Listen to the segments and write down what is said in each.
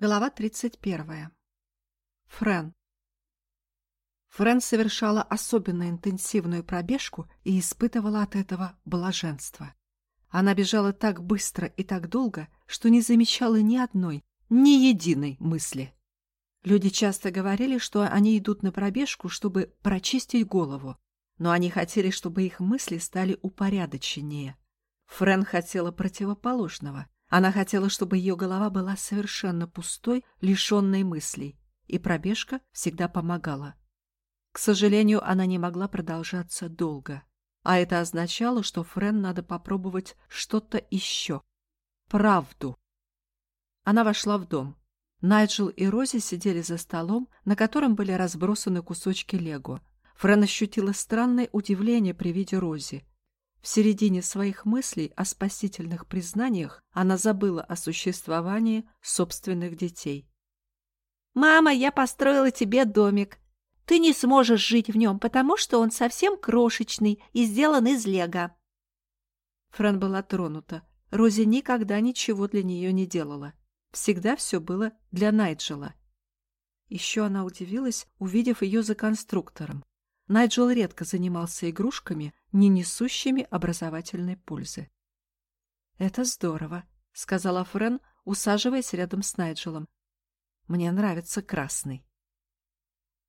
Глава 31. Френ. Френ совершала особенно интенсивную пробежку и испытывала от этого блаженство. Она бежала так быстро и так долго, что не замечала ни одной, ни единой мысли. Люди часто говорили, что они идут на пробежку, чтобы прочистить голову, но они хотели, чтобы их мысли стали упорядоченнее. Френ хотела противоположного — она хотела, чтобы ее голова была совершенно пустой, лишенной мыслей, и пробежка всегда помогала. К сожалению, она не могла продолжаться долго. А это означало, что Френ надо попробовать что-то еще. Правду. Она вошла в дом. Найджел и Рози сидели за столом, на котором были разбросаны кусочки лего. Френ ощутила странное удивление при виде Рози. В середине своих мыслей о спасительных признаниях она забыла о существовании собственных детей. «Мама, я построила тебе домик. Ты не сможешь жить в нем, потому что он совсем крошечный и сделан из лего». Фран была тронута. Рози никогда ничего для нее не делала. Всегда все было для Найджела. Еще она удивилась, увидев ее за конструктором. Найджел редко занимался игрушками, не несущими образовательной пользы. «Это здорово», — сказала Френ, усаживаясь рядом с Найджелом. «Мне нравится красный».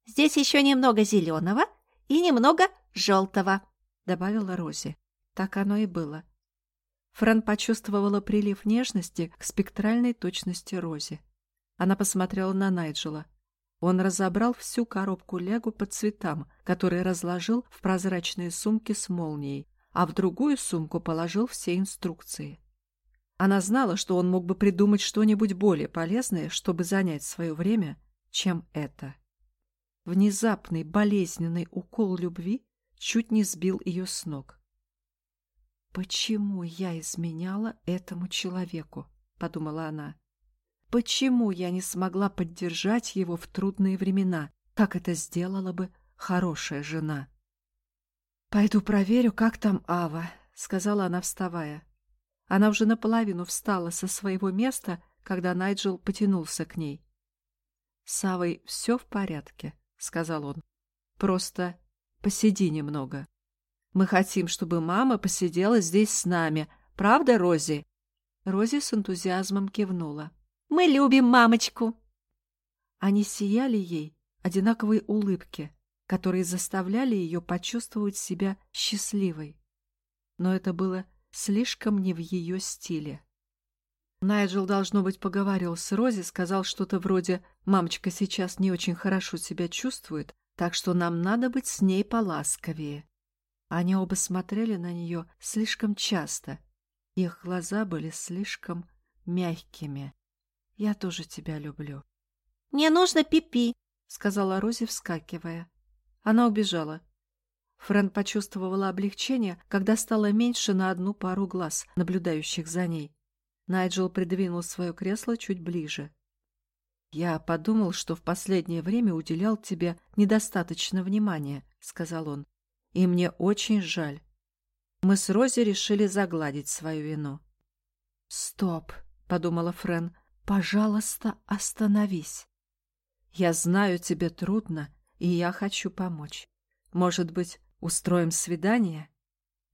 «Здесь еще немного зеленого и немного желтого», — добавила Рози. Так оно и было. Френ почувствовала прилив нежности к спектральной точности Рози. Она посмотрела на Найджела. Он разобрал всю коробку лего по цветам, которые разложил в прозрачные сумки с молнией, а в другую сумку положил все инструкции. Она знала, что он мог бы придумать что-нибудь более полезное, чтобы занять свое время, чем это. Внезапный болезненный укол любви чуть не сбил ее с ног. «Почему я изменяла этому человеку?» — подумала она. Почему я не смогла поддержать его в трудные времена, как это сделала бы хорошая жена? «Пойду проверю, как там Ава», — сказала она, вставая. Она уже наполовину встала со своего места, когда Найджел потянулся к ней. «С Авой все в порядке», — сказал он. «Просто посиди немного. Мы хотим, чтобы мама посидела здесь с нами. Правда, Рози?» Рози с энтузиазмом кивнула. Мы любим мамочку!» Они сияли ей одинаковой улыбки, которые заставляли ее почувствовать себя счастливой. Но это было слишком не в ее стиле. Найджел, должно быть, поговорил с Рози, сказал что-то вроде «Мамочка сейчас не очень хорошо себя чувствует, так что нам надо быть с ней поласковее». Они оба смотрели на нее слишком часто. Их глаза были слишком мягкими. Я тоже тебя люблю. Мне нужно пипи, -пи, сказала Рози, вскакивая. Она убежала. Фрэн почувствовала облегчение, когда стало меньше на одну пару глаз, наблюдающих за ней. Найджел придвинул свое кресло чуть ближе. «Я подумал, что в последнее время уделял тебе недостаточно внимания», — сказал он. «И мне очень жаль. Мы с Рози решили загладить свою вину». «Стоп», — подумала Фрэн, Пожалуйста, остановись. Я знаю, тебе трудно, и я хочу помочь. Может быть, устроим свидание?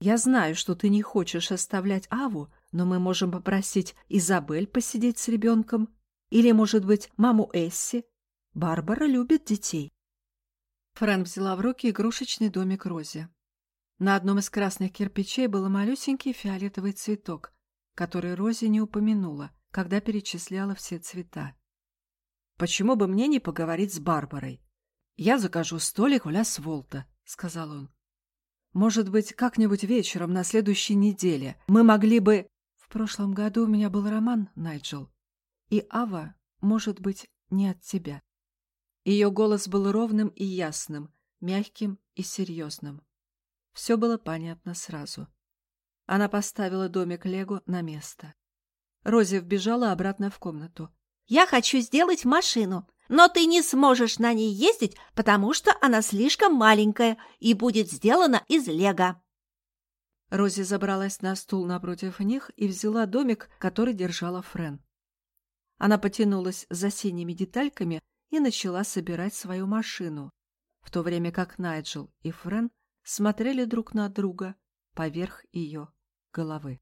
Я знаю, что ты не хочешь оставлять Аву, но мы можем попросить Изабель посидеть с ребенком. Или, может быть, маму Эсси. Барбара любит детей. Фрэн взяла в руки игрушечный домик Рози. На одном из красных кирпичей был малюсенький фиолетовый цветок, который Рози не упомянула когда перечисляла все цвета. «Почему бы мне не поговорить с Барбарой? Я закажу столик в Ляс Волта», — сказал он. «Может быть, как-нибудь вечером на следующей неделе мы могли бы...» «В прошлом году у меня был роман, Найджел, и Ава, может быть, не от тебя». Ее голос был ровным и ясным, мягким и серьезным. Все было понятно сразу. Она поставила домик Лего на место. Рози вбежала обратно в комнату. «Я хочу сделать машину, но ты не сможешь на ней ездить, потому что она слишком маленькая и будет сделана из лего». Рози забралась на стул напротив них и взяла домик, который держала Френ. Она потянулась за синими детальками и начала собирать свою машину, в то время как Найджел и Френ смотрели друг на друга поверх ее головы.